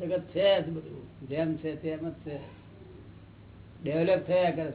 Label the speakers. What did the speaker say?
Speaker 1: જગત છે જ બધું. જેમ છે તેમ જ છે. ડેવલપ થયા કરે